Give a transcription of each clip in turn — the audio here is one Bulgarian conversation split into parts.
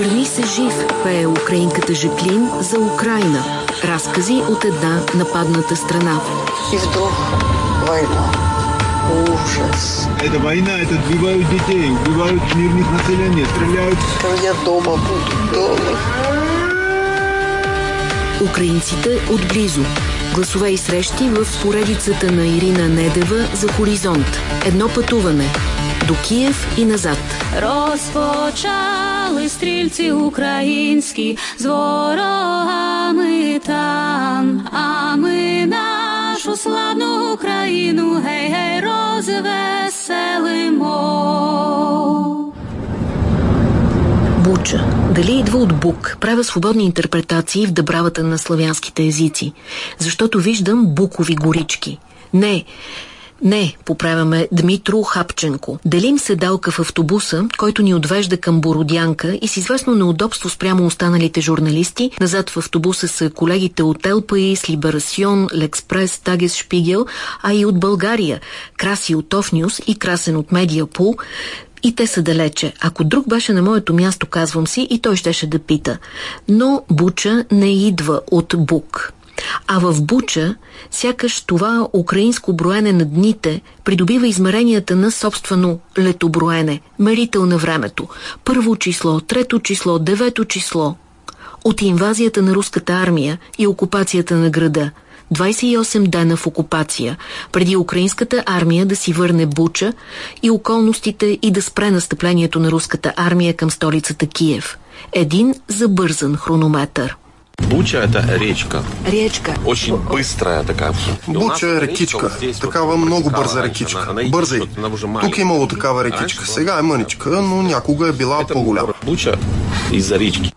Върни се жив, пее украинката Жаклин за Украина. Разкази от една нападната страна. И вдруг война. Ужас. Это война, это убивают детей, убивают мирных населения, стреляют. Я дома буду, дома. Украинците отблизо. Гласове и срещи в поредицата на Ирина Недева за Хоризонт. Едно пътуване. До Киев и назад. Розпочали стрільці українські з ворогами там, а ми нашу славну Україну гей, гей, розвеселимо. Буча. Дали идва от Бук? Правя свободни интерпретации в дъбравата на славянските езици. Защото виждам букови горички. Не, не, поправяме Дмитро Хапченко. Делим седалка в автобуса, който ни отвежда към Бородянка и с известно неудобство спрямо останалите журналисти. Назад в автобуса са колегите от ЛПИС, Либерасион, Лекспрес, Тагес Шпигел, а и от България. Краси от Офнюс и Красен от Медиапул. И те са далече. Ако друг беше на моето място, казвам си, и той щеше да пита. Но Буча не идва от Бук. А в Буча, сякаш това украинско броене на дните придобива измеренията на собствено летоброене, мерител на времето. Първо число, трето число, девето число. От инвазията на руската армия и окупацията на града. 28 дена в окупация, преди украинската армия да си върне Буча и околностите и да спре настъплението на руската армия към столицата Киев. Един забързан хронометър. Буча – это речка. Речка. Очень быстрая такая. Буча е рекичка. Такава много бърза рекичка. Бързай. Тук е имало такава рекичка. Сега е мъничка, но някога е била по-голяма. Буча из-за речки.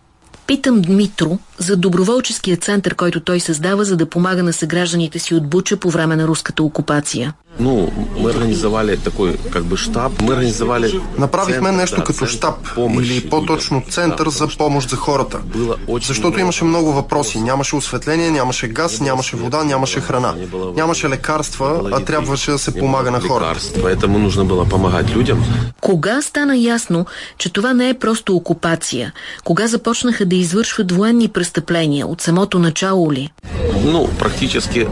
Питам Дмитро за доброволческия център, който той създава, за да помага на съгражданите си от Буча по време на руската окупация. Ну, мы организовали такой как бы штаб. Мы организовали Направихме център, нещо да, като помощи или по-точно център за помощ за хората. было очень Защото много имаше много въпроси. Нямаше осветление, нямаше газ, нямаше вода, нямаше храна. Нямаше лекарства, а трябваше да се помага на хората. Поэтому нужно было помогать людям. Кога стана ясно, че това не е просто окупация? Кога започнаха да извършват военни престъпления? От самото начало ли? Ну, практически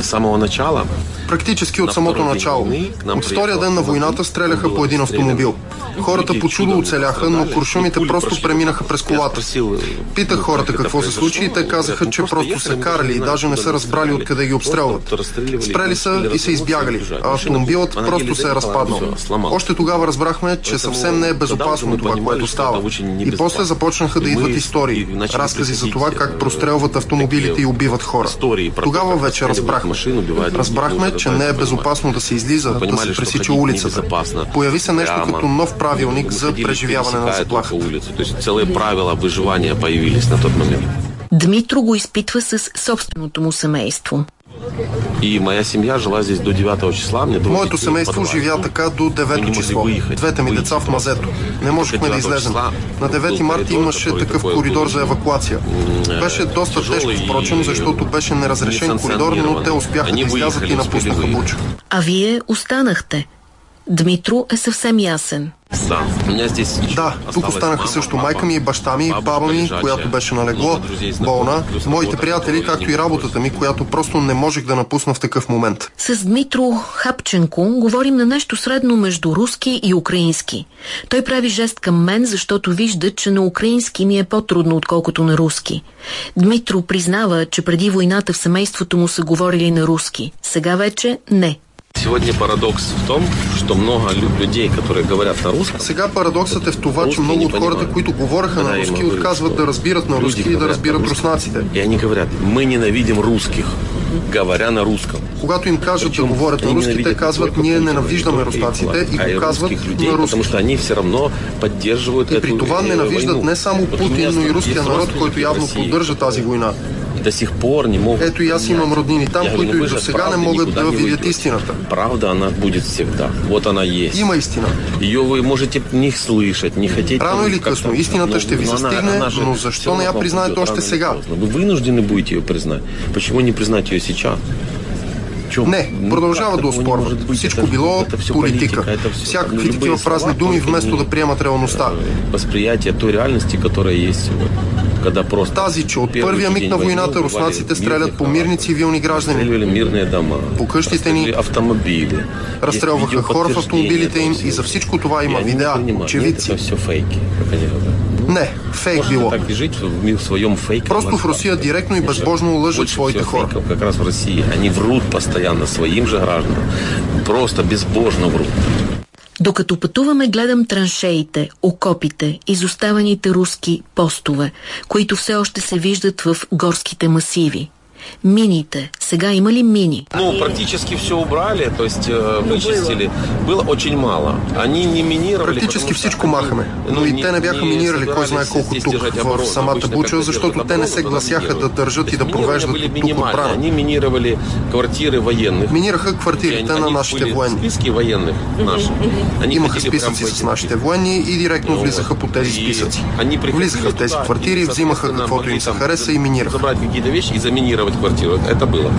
с самого начала. Практически от На самото начало. От втория ден на войната стреляха по един автомобил. Хората по чудо оцеляха, но куршумите просто преминаха през колата. Питах хората какво се случи и те казаха, че просто се мы карали и даже не са разбрали откъде ги обстрелват. Спрели са и се избягали, а автомобилът просто се е разпаднал. Още тогава разбрахме, че съвсем не е тогава безопасно това, което става. И после започнаха да идват истории, разкази за това как э, прострелват автомобилите и убиват хора. Тогава вече разбрахме. Разбрахме, че не е понимали. Безопасно да се излиза, да се пресича улицата. Появи се нещо Прямо. като нов правилник за преживяване на заплахата. целые правила выживания появились на тот момент. Дмитро го изпитва с собственото му семейство. И моя семья жила здесь до 9 числа. Мне Моето семейство живя така до Мы не 9 могли число. выехать. Двете ми деца в мазето. Не можехме да До 9 излезем. На 9 был марта имаше такъв коридор за евакуация. м, Беше доста тежко, впрочем, защото беше неразрешен коридор, но те успяха да излязат и напуснаха. Буча. А вие останахте. Дмитро е съвсем ясен. Да. Тук останаха също майка ми, баща ми, баба ми, която беше на легло, много друзей, знакомых, болна, моите приятели, както и работата ми, която просто не можех да напусна в такъв момент. С Дмитро Хапченко говорим на нещо средно между руски и украински. Той прави жест към мен, защото вижда, че на украински ми е по-трудно, отколкото на руски. Дмитро признава, че преди войната в семейството му са говорили на руски. Сега вече не. Сегодня парадокс в том, что много лю- людей, которые говорят на русском, Сега парадоксът е в това, че много от хората, които говореха на руски, отказват да разбират на руски и да разбират руснаците. и они говорят, мы ненавидим русских, говоря на русском. Когато им кажат да говорят на руски, те казват, ние ненавиждаме руснаците и го казват людей, на потому руски. что они все равно поддерживают И при това ненавиждат не само Путин, но и руския народ, който явно поддържа тази война. До сих пор не могут. Ето и аз имам роднини там, Я говорю, които ну и до сега не могат никуда да видят истината. Правда, она будет всегда. Вот она есть. Има истина. Ее вы можете не слышать, не хотеть. Рано или късно истината ще ви но застигне, но всё защо не я признаете още сега? Вы вынуждены будете ее признать. Почему не признать ее сейчас? Не, продължава да оспорват. Всичко било политика. Всякакви такива празни думи, вместо да приемат реалността. Възприятие той реалности, которая есть просто... Тази, че от първия миг на войната руснаците стрелят по мирни цивилни граждани. По къщите ни. Автомобили. Разстрелваха хора в автомобилите им и за всичко това има видеа, очевидци. Не, фейк било. Просто в Русия директно и безбожно лъжат своите хора. Как раз в России. Они врут постоянно своим же гражданам. Просто безбожно врут. Докато пътуваме, гледам траншеите, окопите, изоставените руски постове, които все още се виждат в горските масиви. Мините. Сега има ли мини? Ну, практически все убрали, то есть э, вычистили. Было очень мало. Они не минировали. Практически всичко махаме. Но и те не бяха минирали кой знае колко тук в самата Буча, защото те не се гласяха да държат и да провеждат тук отбрана. Они минировали квартиры военных. Минираха квартирите на нашите военни. Списки военных наши. Имаха списъци с нашите военни и директно влизаха по тези списъци. Влизаха в тези квартири, взимаха каквото им се хареса и минираха. Забрать какие-то вещи и заминировать квартиру. Это было.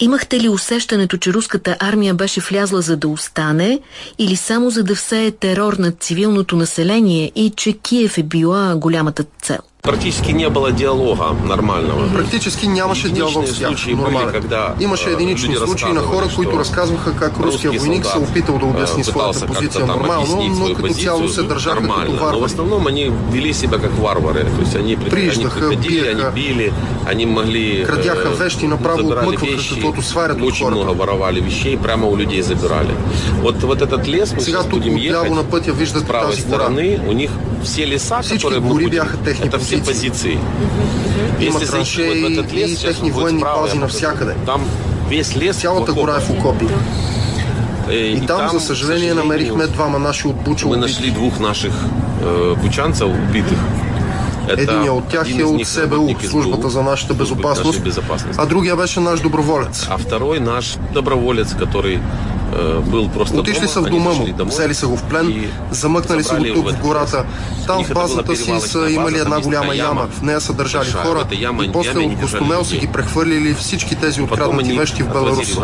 Имахте ли усещането, че руската армия беше влязла за да остане или само за да всее терор над цивилното население и че Киев е била голямата цел? Практически не было диалога нормального. Практически нямаше диалог с тях. Нормален. Когда, Имаше единични случаи на хора, които разказваха как руския войник се опитал да обясни своята позиция нормално, но като цяло се държаха като варвари. В основном они вели себя как варвары. То есть они, Прииждаха, они приходили, они били, они могли... Крадяха вещи, направо отмъкваха каквото сварят от Очень много воровали вещей, прямо у людей забирали. Вот, вот этот лес, мы Сега тук отляво на пътя виждате тази гора. у них все леса, Всички которые гори бяха техни это все позиции. Если зайти вот в этот лес, и сейчас вот военни справа. Там весь лес Цялата гора е в окопи. Э, И там, за съжаление, намерихме двама наши от Буча Мы убити. нашли двух наших э, бучанцев убитых. Это Единият от тях один е от СБУ, службата за нашата безопасност, а другия беше наш доброволец. А второй наш доброволец, который э, был просто Отишли са в дома му, взели са го в плен, замъкнали са го тук в гората. Там в базата си са имали една голяма яма. В нея са държали хора и после от Гостомел са ги прехвърлили всички тези откраднати вещи в Беларус.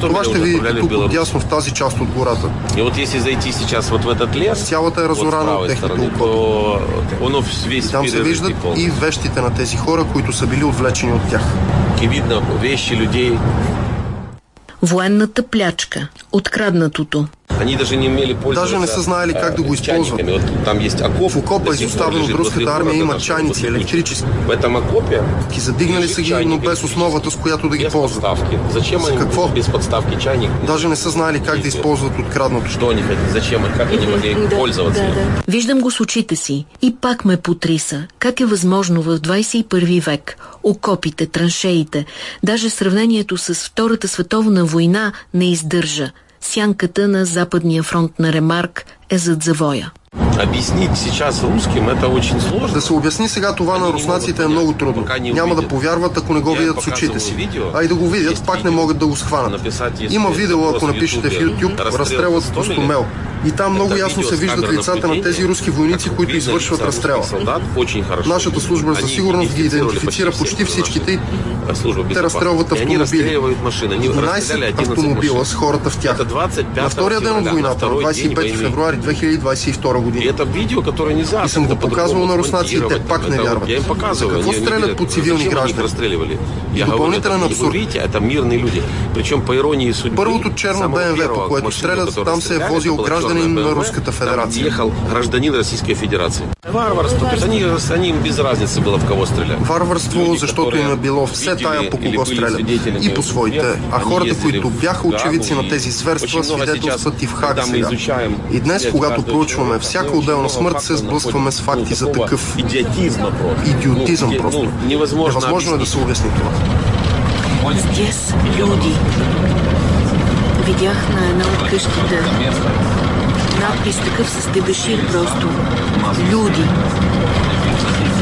Това ще видите тук отясно в тази част от гората. И вот если зайти сейчас вот в этот лес, Цялата е разорана от техните окопи. там се виждат и вещите на тези хора, които са били отвлечени от тях. И видно вещи людей. Военната плячка. Откраднатото. Они даже не са знаели как да го използват. В окопа изоставен от руската армия има чайници електрически. В этом окопе Ги задигнали са ги, но без основата, с която да ги ползват. За какво? без подставки чайник? Даже не са знали как да използват откраднато. Что они хотят? Зачем? Как они могли пользоваться? Виждам го с очите си и пак ме потриса. Как е възможно в 21 век окопите, траншеите, даже сравнението с Втората световна война не издържа. Сянката на Западния фронт на Ремарк е зад завоя. Объяснить сейчас русским это очень сложно. Да се обясни сега това на руснаците е много трудно. Няма да повярват, ако не го видят с очите си. А и да го видят, пак не могат да го схванат. Има видео, ако напишете в YouTube, разстрелът в Костомел. И там много ясно се виждат лицата на тези руски войници, които извършват разстрела. Нашата служба за сигурност ги идентифицира почти всичките. Те разстрелват автомобили. 11 автомобила с хората в тях. На втория ден от войната, 25 февруари 2022 година. Это видео, которое нельзя И съм го показвал на руснаците, те пак не вярват. Я им показывал. За какво не стрелят по цивилни граждани? расстреливали? И Я говорю, допълнителен это не абсурд. это мирные люди. Причем по иронии судьбы... Първото черно БМВ, по което стрелят, там се е возил гражданин на Руската Федерация. ехал гражданин Российской Федерации. Варварство. То есть они, они им без разницы было в кого стрелять. Варварство, защото им е било все тая по кого стрелят. И по своите. А хората, които бяха очевидци на тези зверства, свидетелстват и в Хаг сега. И днес, когато проучваме всяка отделна смърт, се сблъскваме с факти за такъв идиотизма просто. идиотизъм просто. невозможно Невъзможно е да се обясни това. Здесь люди. Видях на една от къщите надпис такъв с дебешир просто. Люди.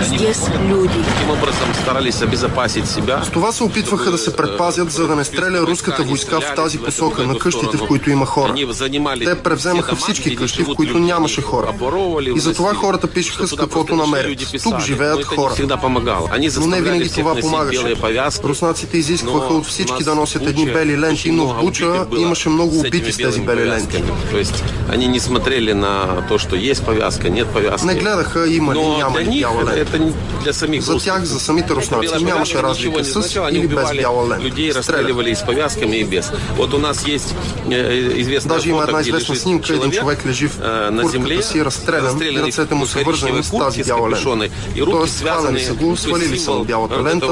Здесь люди. Таким образом старались обезопасить себя. С това се опитваха да се предпазят, за да не стреля руската войска в тази посока на къщите, в които има хора. Те превземаха всички къщи, в които нямаше хора. И затова хората пишеха с каквото намерят. Тук живеят хора. Но не винаги това помагаше. Руснаците изискваха от всички да носят едни бели ленти, но в Буча имаше много убити с тези бели ленти. Они не смотрели на то, что есть повязка, нет повязки. Не гледаха има ли, няма ли бяла лента. для самих За тях, за самите руснаци нямаше разлика с или без бяла лента. Людей расстреливали и с повязками, и без. Вот у нас есть э, известная Даже има една известна снимка, един човек лежи в куртката си, разстрелян, и ръцете му са вързани с тази бяла лента. Тоест, хванали са го, свалили са му бялата лента,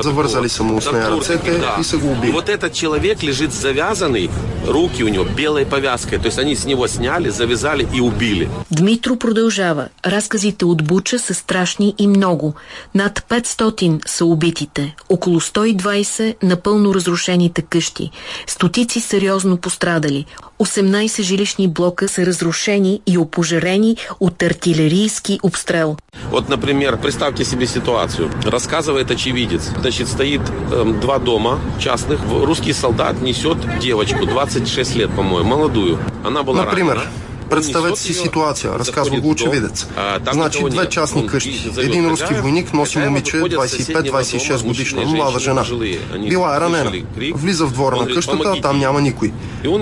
завързали са му с нея ръцете и са го убили. Вот этот человек лежит завязанный, руки у него белой повязкой. То есть они с него сняли, завязали и убили. Дмитро продължава. Разказите от Буча са страшни и много. Над 500 са убитите, около 120 напълно разрушените къщи, стотици сериозно пострадали, 18 жилищни блока са разрушени и опожарени от артилерийски обстрел. Вот, например, представьте себе ситуацию. Рассказывает очевидец. Значит, стоит эм, два дома частных. Русский солдат несет девочку, 26 лет, по-моему, молодую. Она была Например, ранена. Представете си ситуация, разказва го очевидец. Значи две частни къщи. Един руски войник носи момиче 25-26 годишна, млада жена. Била е ранена. Влиза в двора на къщата, а там няма никой.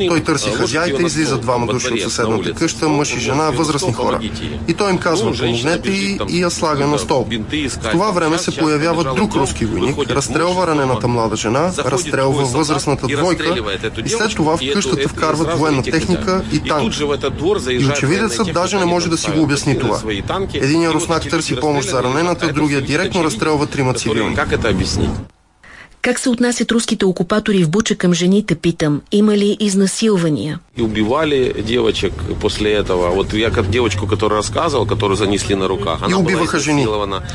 Той търси хазяйка, излиза двама души от съседната къща, мъж и жена, възрастни хора. И той им казва, помогнете и, и я слага на стол. В това време се появява друг руски войник, разстрелва ранената млада жена, разстрелва възрастната двойка и след това в къщата вкарват военна техника и танк. И очевидецът даже не може да си го обясни това. Единият руснак търси помощ за ранената, другия директно разстрелва трима цивилни. Как это объяснить? Как се отнасят руските окупатори в Буча към жените, питам? Има ли изнасилвания? И убивали девочек после этого. Вот я как девочку, которую рассказывал, которую занесли на руках. И убиваха жени.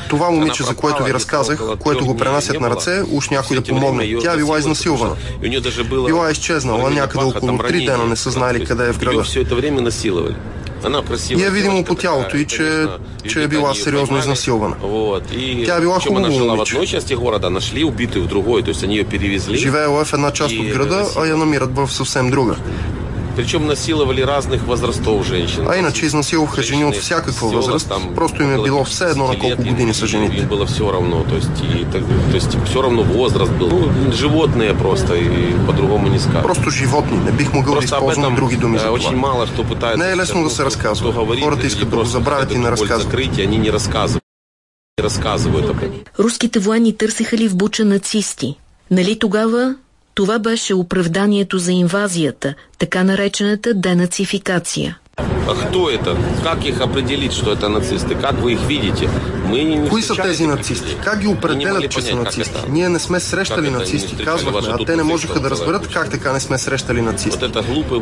Това момиче, за което ви разказах, което го пренасят на ръце, уж някой да помогне. Тя била изнасилвана. Била изчезнала някъде около три дена, не са знаели къде е в града. все это время насиловали. Она красива. И е видимо по тялото и, че, че е била сериозно изнасилвана. Тя била причем она хубаво момиче. Живеела в една част от града, а я намират в съвсем друга. Причем насиловали разных возрастов женщин. А иначе изнасилваха жени от всякаква възраст. Просто им е било все едно на колко години са Им жените. было все равно. То есть, и, так- то есть все равно возраст был. Ну, животные просто, и по-другому не скажешь. Просто животни. Не бих могъл да използвам други думи за э, очень мало что пытаются. Не е лесно да се кто- разказва. кто говорит, Хората искат да го забравят и не разказват. закрытие, они не рассказывают. Не рассказывают об этом. Руските военни търсеха ли в Буча нацисти? Нали тогава това беше оправданието за инвазията, така наречената денацификация? Кто это? Как их определить, что это нацисты? Как вы их видите? Мы не Кои са тези нацисти? Как ги определят, че са нацисти? это. Ние не сме срещали не нацисти, казвахме, а те не можеха да разберат как така не сме срещали нацисти.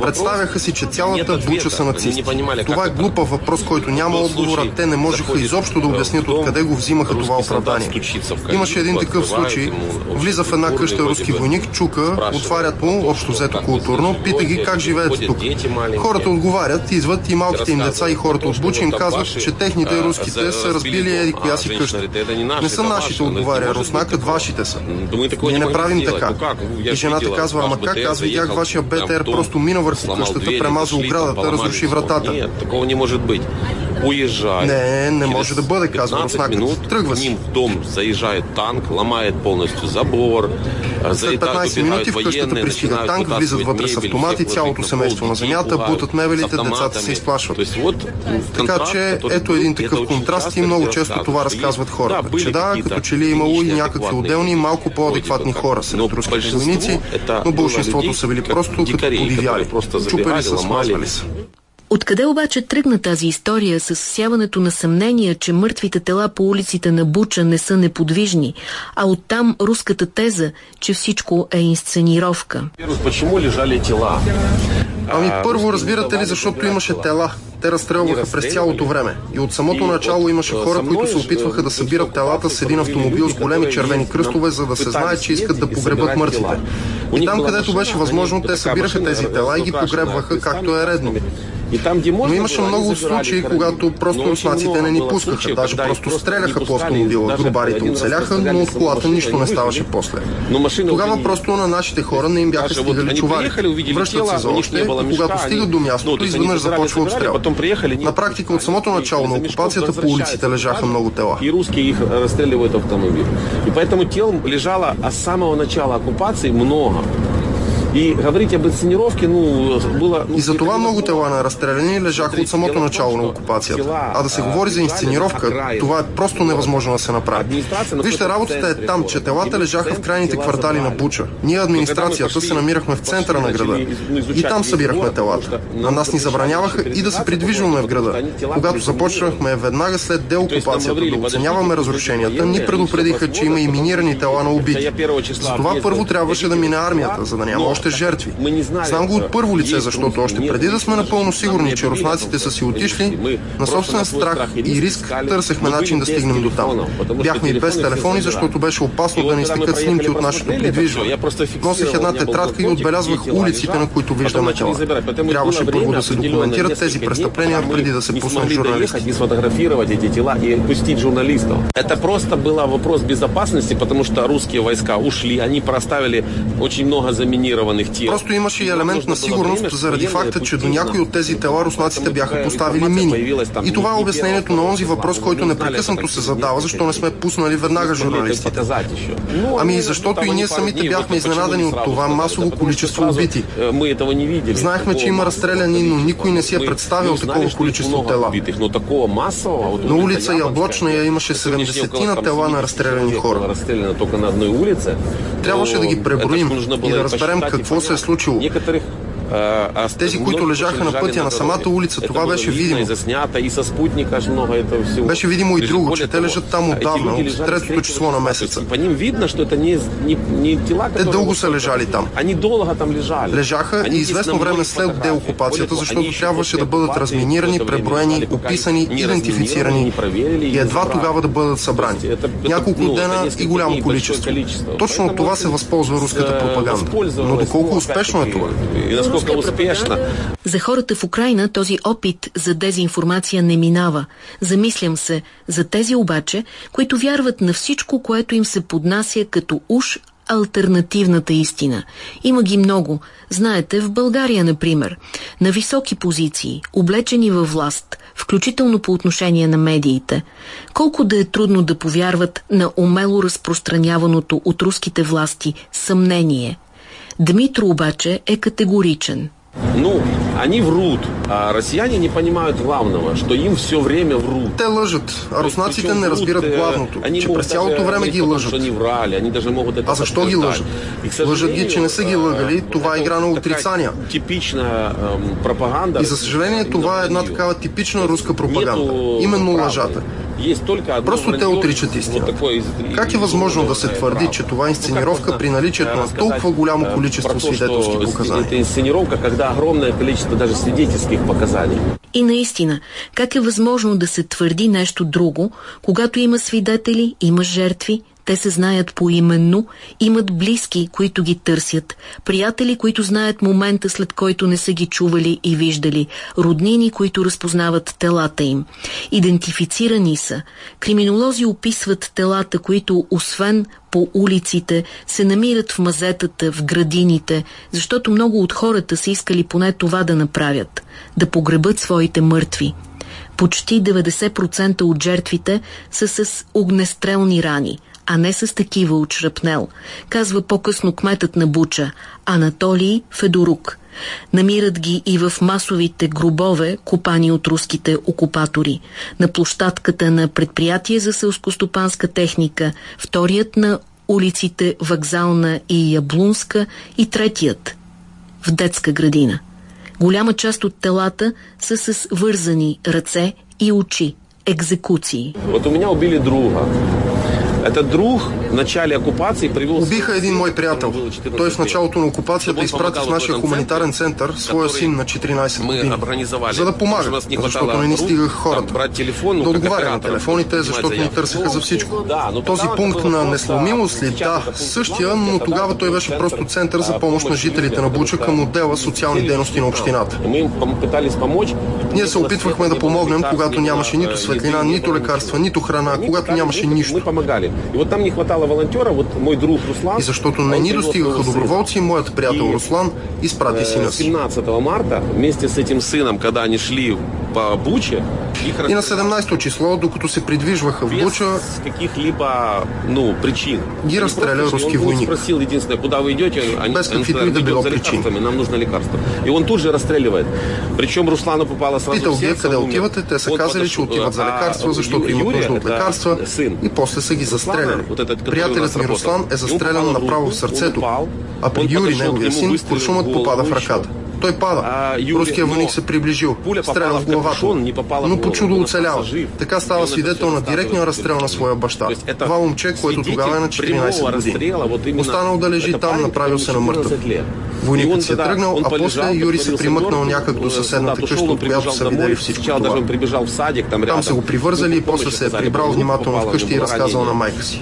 Представяха си, че цялата буча са нацисти. Това е глупав въпрос, който няма В отговор, а случай те не можеха изобщо да обяснят откъде го взимаха това оправдание. Имаше един такъв случай. Влиза в една къща руски войник, чука, отварят му, общо взето културно, пита ги как живеете тук. Хората отговарят, идват и малките им деца и хората от Буча им казват, че техните руските са разбили еди коя си къща. говорит, «Это не са нашите, ваши». Ну, отговаря руснакът, вашите са. Ние не правим така. Я И жената казва, ама как? Аз видях вашия БТР, просто мина върху къщата, зашли, оградата, разруши вратата. Не. Не, може да бъде, казва 15 руснакът. Тръгва си. ним в дом заезжает танк, ломает полностью забор. След 15 минути в къщата пристига танк, влизат вътре с автомати, цялото семейство на земята, бутат мебелите, децата се изплашват. Така че ето един такъв контраст и много често това разказват хората. Че да, като че ли е имало и някакви отделни малко по-адекватни хора сред руските войници, но большинството са били просто като подивяли. Чупели са, смазвали се. Откъде обаче тръгна тази история с всяването на съмнение, че мъртвите тела по улиците на Буча не са неподвижни, а оттам руската теза, че всичко е инсценировка? Ами първо, разбирате ли, защото имаше тела. Те разстрелваха през цялото време. И от самото начало имаше хора, които се опитваха да събират телата с един автомобил с големи червени кръстове, за да се знае, че искат да погребат мъртвите. И там, където беше възможно, те събираха тези тела и ги погребваха както е редно. Но имаше много случаи, когато просто руснаците не ни пускаха, даже просто стреляха по автомобила. Грубарите оцеляха, но от колата нищо не ставаше после. Тогава просто на нашите хора не им бяха стигали чувари. Връщат се за още и когато стигат до мястото, изведнъж започва обстрел. На практика от самото начало на окупацията по улиците лежаха много тела. И русские их расстреливают автомобиль. И поэтому тел лежало с самого начала оккупации много. И говорить об инсценировке, ну, было... Ну, и за това много тела на разстреляни лежаха от самото начало на окупацията. А да се говори за инсценировка, това е просто невъзможно да се направи. Вижте, работата е там, че телата лежаха в крайните квартали на Буча. Ние, администрацията, се намирахме в центъра на града. И там събирахме телата. На нас ни забраняваха и да се придвижваме в града. Когато започнахме веднага след деокупацията да оценяваме разрушенията, ни предупредиха, че има и минирани тела на убити. Затова първо трябваше да мине армията, за да няма още жертви. Знам го от първо лице, защото още преди да сме напълно сигурни, че руснаците са си отишли, на собствен страх и риск търсехме начин да стигнем до там. Бяхме и без телефони, защото беше опасно да ни стикат снимки от нашето придвижване. Носих една тетрадка и отбелязвах улиците, на които виждаме тела. Трябваше първо да се документират тези престъпления, преди да се пуснат журналисти. Это просто был вопрос безопасности, потому что русские войска ушли, они проставили очень много заминированных Просто имаше и елемент на сигурност заради факта, че до някои от тези тела руснаците бяха поставили мини. И това е обяснението на онзи въпрос, който непрекъснато се задава, защо не сме пуснали веднага журналистите. Ами защото и ние самите бяхме изненадани от това масово количество убити. Знаехме, че има разстреляни, но никой не си е представил такова количество тела. На улица Яблочна я имаше 70 на тела на разстреляни хора. Трябваше да ги преброим и да разберем какво се е случило. С тези, които лежаха на пътя на самата улица, това беше видимо. Беше видимо и друго, че те лежат там отдавна, от третото число на месеца. Те дълго са лежали там. Лежаха и известно време след деокупацията, защото трябваше да бъдат разминирани, преброени, описани, идентифицирани и едва тогава да бъдат събрани. Няколко дена и голямо количество. Точно от това се възползва руската пропаганда. Но доколко успешно е това? Доста успешна. За хората в Украина този опит за дезинформация не минава. Замислям се за тези обаче, които вярват на всичко, което им се поднася като уж альтернативната истина. Има ги много. Знаете, в България, например, на високи позиции, облечени във власт, включително по отношение на медиите. Колко да е трудно да повярват на умело разпространяваното от руските власти съмнение – Дмитро обаче е категоричен. Ну, они врут, а россияне не понимают главного, что им все время врут. Те лъжат, а руснаците не разбират э, главното, они че през цялото време ги лъжат. Они врали, они даже могут это а защо ги лъжат? Лъжат ги, че не са ги лъгали, това е игра на отрицания. Типична пропаганда. И за съжаление това е една такава типична руска пропаганда. Именно лъжата. Просто те отричат истина. Как е възможно да се твърди, че това е инсценировка при наличието на толкова голямо количество свидетелски показания? Это инсценировка, когда огромное количество даже свидетельских показаний. И наистина, как е възможно да се твърди нещо друго, когато има свидетели, има жертви, те се знаят поименно, имат близки, които ги търсят, приятели, които знаят момента, след който не са ги чували и виждали, роднини, които разпознават телата им. Идентифицирани са. Криминолози описват телата, които освен по улиците, се намират в мазетата, в градините, защото много от хората са искали поне това да направят – да погребат своите мъртви. Почти 90% от жертвите са с огнестрелни рани – а не с такива от шрапнел, казва по-късно кметът на Буча, Анатолий Федорук. Намират ги и в масовите гробове, копани от руските окупатори. На площадката на предприятие за селскостопанска техника, вторият на улиците Вокзална и Яблунска и третият в детска градина. Голяма част от телата са с вързани ръце и очи. Екзекуции. Вот у меня убили друга. Этот друг в начале оккупации привел... Убиха един мой приятел. Той в началото на окупацията изпрати в нашия хуманитарен център своя син на 14 години. За да помага, защото не ни стигаха хората. Да отговаря на телефоните, защото ни търсеха за всичко. Този пункт на несломимост ли? Да, същия, но тогава той беше просто център за помощ на жителите на Буча към отдела социални дейности на общината. Ние се опитвахме да помогнем, когато нямаше нито светлина, нито лекарства, нито храна, когато нямаше нищо. И вот там не хватало волонтера, вот мой друг Руслан... И защото не ни достигаха доброволци, моят приятел Руслан изпрати сина си. 17 марта, вместе с этим сыном, когда они шли по Буче, и на 17-то число, докато се придвижваха в Буча, каких-либо, ну, причин. Ги разстреля руски войник. спросил единственное, куда вы идете? Они, Без да било причин. Нам нужно лекарство. И он тут же расстреливает. Причем Руслану попало сразу Питал ги къде отивате, те са казали, че отиват за лекарства, защото имат нужда от лекарства и после са ги застреляли. Приятелят ми Руслан е застрелян направо в сърцето, а при Юри, неговия син, куршумът попада в ръката. Той пада. Руският войник се приближил, стреля в главата, но по чудо оцелява. Така става свидетел на директния разстрел на своя баща. Това момче, което тогава е на 14 години. Останал да лежи там, направил се на мъртъв. Войникът си е тръгнал, а после Юри се примъкнал някак до съседната къща, от която са видели всичко това. Там са го привързали и после се е прибрал внимателно вкъщи и разказал на майка си.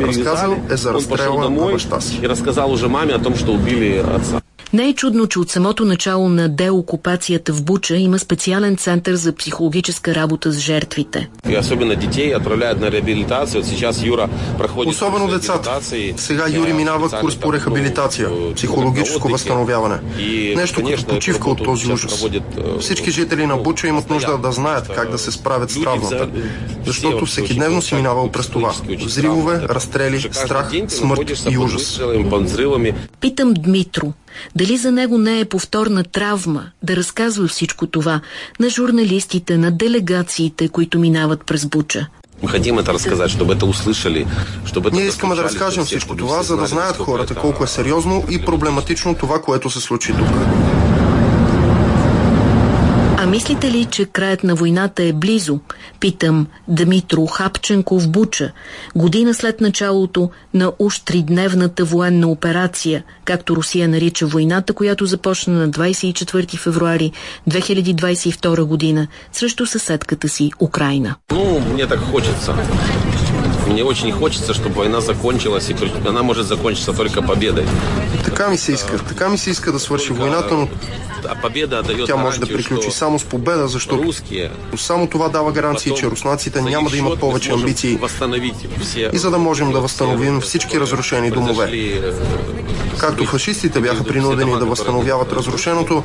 Разказал е за разстрела на баща си. И разказал уже маме о том, что убили отца. Не е чудно, че от самото начало на деокупацията в Буча има специален център за психологическа работа с жертвите. И особено детей отправляют на реабилитация. Вот сейчас Юра проходит Особено децата. Сега Юри минава курс по рехабилитация, психологическо възстановяване. Нещо като почивка от този ужас. Всички жители на Буча имат нужда да знаят как да се справят с травмата, защото всеки дневно си минавал през това. Взривове, разстрели, страх, смърт и ужас. Питам Дмитро, дали за него не е повторна травма да разказва всичко това на журналистите, на делегациите, които минават през Буча? Мы хотим это рассказать, чтобы это услышали, чтобы Ние искаме да разкажем всичко това, за да знаят хората колко е сериозно и проблематично това, което се случи тук. А мислите ли, че краят на войната е близо? Питам Дмитро Хапченко в Буча, година след началото на уж тридневната военна операция, както Русия нарича войната, която започна на 24 февруари 2022 година срещу съседката си Украина. Ну, мне так хочется. Мне очень хочется, чтобы война закончилась, и она может закончиться только победой. Така ми се иска. Така ми се иска да свърши войната, но тя може да приключи само с победа, защото само това дава гаранции, че руснаците няма да имат повече амбиции. И за да можем да възстановим всички разрушени домове. Както фашистите бяха принудени да възстановяват разрушеното,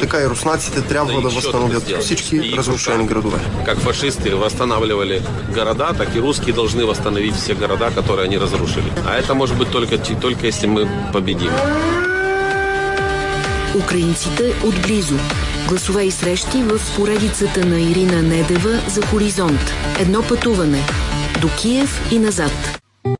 така и руснаците трябва да възстановят всички разрушени градове. Как фашисты восстанавливали города, так и русские должны восстановить все города, которые они разрушили. А это может быть только, только если мы победим. Украинците отблизо. Гласове и срещи в поредицата на Ирина Недева за Хоризонт. Едно пътуване. До Киев и назад.